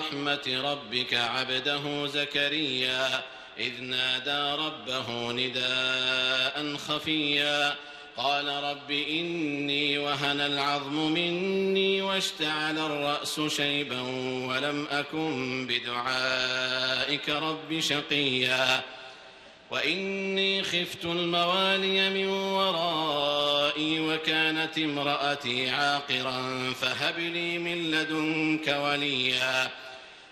رحمة ربك عبده زكريا إذ نادى ربه نداء خفيا. قال رب إني وهن العظم مني واشتعل الرأس شيبا ولم أكن بدعائك رب شقيا. وإني خفت الموالي من ورائي وكانت امرأتي عاقرا فهب لي من لدنك وليا.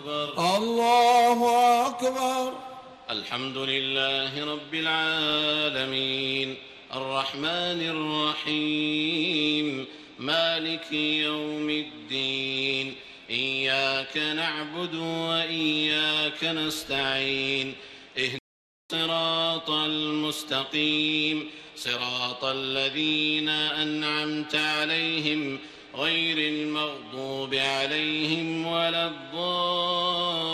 أكبر. الله أكبر. الحمد لله رب العالمين. الرحمن الرحيم. مالك يوم الدين. إياك نعبد وإياك نستعين. اهدنا الصراط المستقيم. صراط الذين أنعمت عليهم غير المغضوب عليهم ولا الضالين.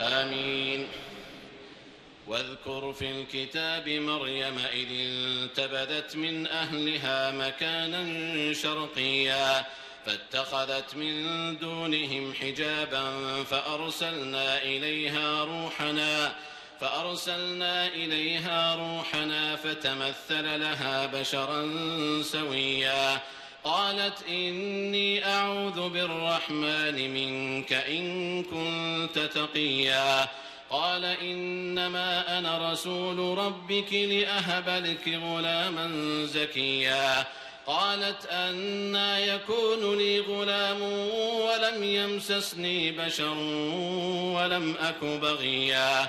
آمين. واذكر في الكتاب مريم إذ انتبذت من أهلها مكانا شرقيا فاتخذت من دونهم حجابا فأرسلنا إليها روحنا فأرسلنا إليها روحنا فتمثل لها بشرا سويا. قالت إني أعوذ بالرحمن منك إن كنت تقيا. قال إنما أنا رسول ربك لأهب لك غلاما زكيا. قالت أنا يكون لي غلام ولم يمسسني بشر ولم أك بغيا.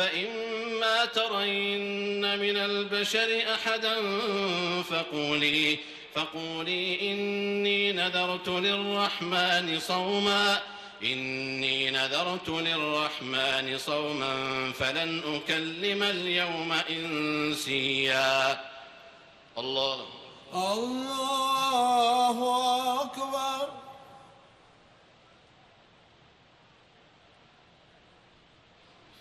فإما ترين من البشر أحدا فقولي فقولي إني نذرت للرحمن صوما إني نذرت للرحمن صوما فلن أكلم اليوم إنسيا. الله. الله أكبر.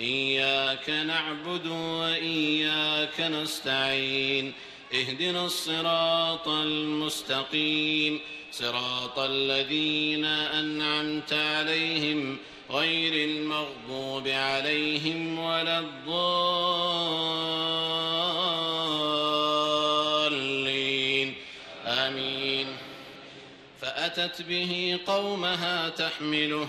إياك نعبد وإياك نستعين اهدنا الصراط المستقيم صراط الذين أنعمت عليهم غير المغضوب عليهم ولا الضالين. آمين. فأتت به قومها تحمله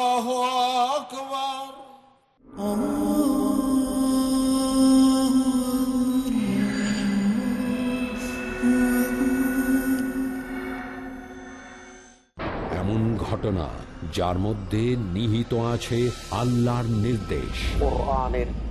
এমন ঘটনা যার মধ্যে নিহিত আছে আল্লাহর নির্দেশ। কোরআনের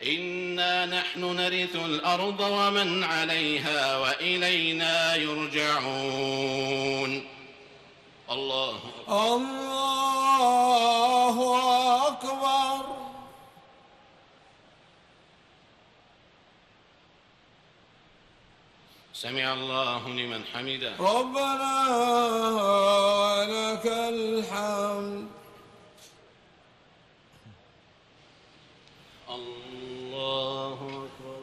إنا نحن نرث الأرض ومن عليها وإلينا يرجعون. الله الله أكبر. سمع الله لمن حمده. ربنا لك الحمد الله أكبر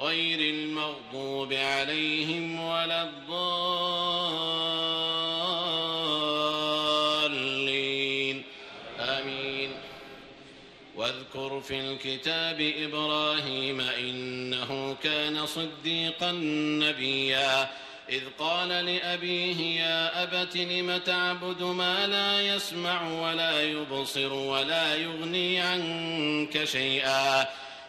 غير المغضوب عليهم ولا الضالين. آمين. واذكر في الكتاب إبراهيم إنه كان صديقا نبيا. إذ قال لأبيه يا أبت لم تعبد ما لا يسمع ولا يبصر ولا يغني عنك شيئا؟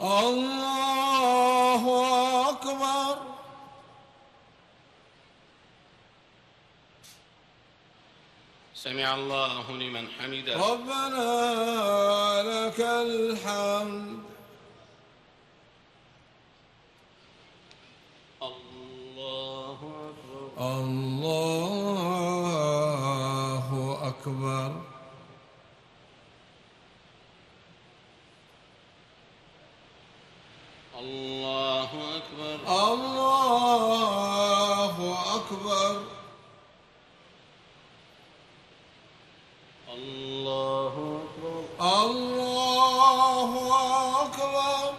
الله أكبر. سمع الله لمن حمده. ربنا لك الحمد. الله أكبر. الله أكبر الله أكبر الله أكبر الله أكبر الله أكبر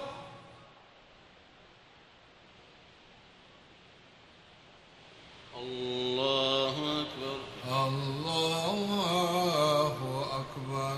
الله أكبر الله أكبر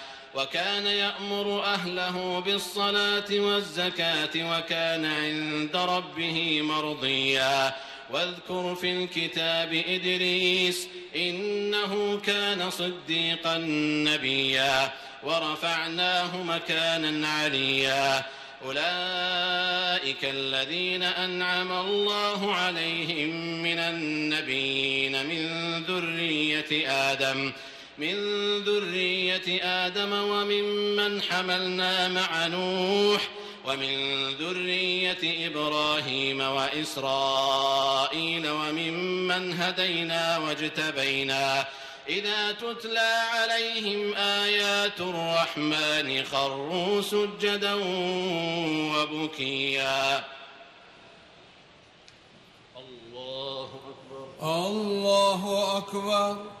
وكان يأمر أهله بالصلاة والزكاة وكان عند ربه مرضيا. واذكر في الكتاب إدريس إنه كان صديقا نبيا. ورفعناه مكانا عليا. أولئك الذين أنعم الله عليهم من النبيين من ذرية آدم. من ذرية آدم وممن حملنا مع نوح ومن ذرية إبراهيم وإسرائيل وممن هدينا واجتبينا. إذا تتلى عليهم آيات الرحمن خروا سجدا وبكيا. الله أكبر. الله أكبر.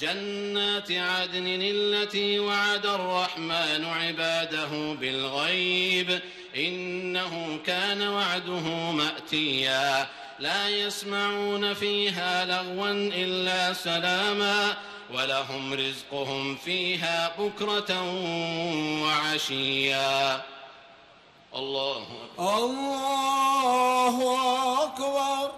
جنات عدن التي وعد الرحمن عباده بالغيب. إنه كان وعده مأتيا. لا يسمعون فيها لغوا إلا سلاما. ولهم رزقهم فيها بكرة وعشيا. الله أكبر. الله أكبر.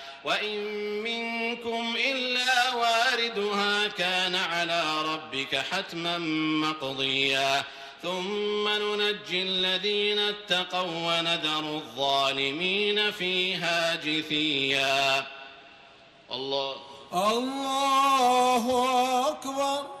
وإن منكم إلا واردها كان على ربك حتما مقضيا. ثم ننجي الذين اتقوا وندر الظالمين فيها جثيا. الله. الله أكبر.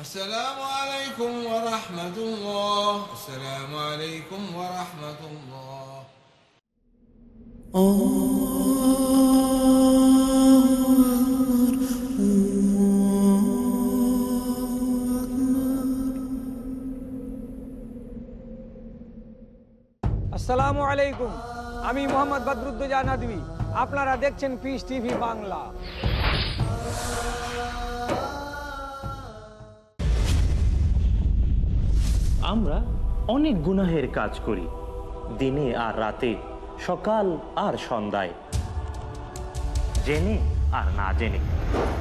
السلام عليكم ورحمة الله السلام عليكم ورحمة الله আসসালামু আলাইকুম আমি মোহাম্মদ বদরুদ্দোজা নদী আপনারা দেখছেন পিস টিভি বাংলা আমরা অনেক গুনাহের কাজ করি দিনে আর রাতে সকাল আর সন্ধ্যায় জেনে আর না জেনে।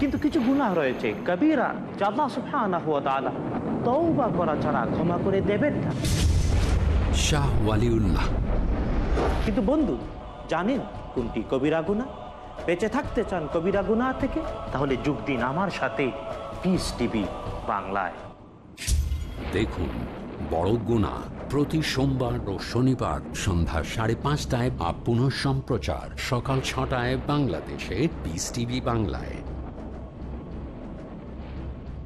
কিন্তু কিছু গুনাহ রয়েছে কবিরা জাল্লা সুবহানাহু ওয়া তাআলা তওবা করা ছাড়া ক্ষমা করে দেবেন না। শাহ ওয়ালিউল্লাহ। কিন্তু বন্ধু জানেন কোনটি কবিরা গুণা বেঁচে থাকতে চান কবিরা গুণা থেকে তাহলে যোগ দিন আমার সাথে পিস টিভি বাংলায়। দেখুন বড় গুণা। প্রতি সোমবার ও শনিবার সন্ধ্যা সাড়ে পাঁচটায় বা পুনঃ সম্প্রচার সকাল ছটায় বাংলাদেশে বিস টিভি বাংলায়।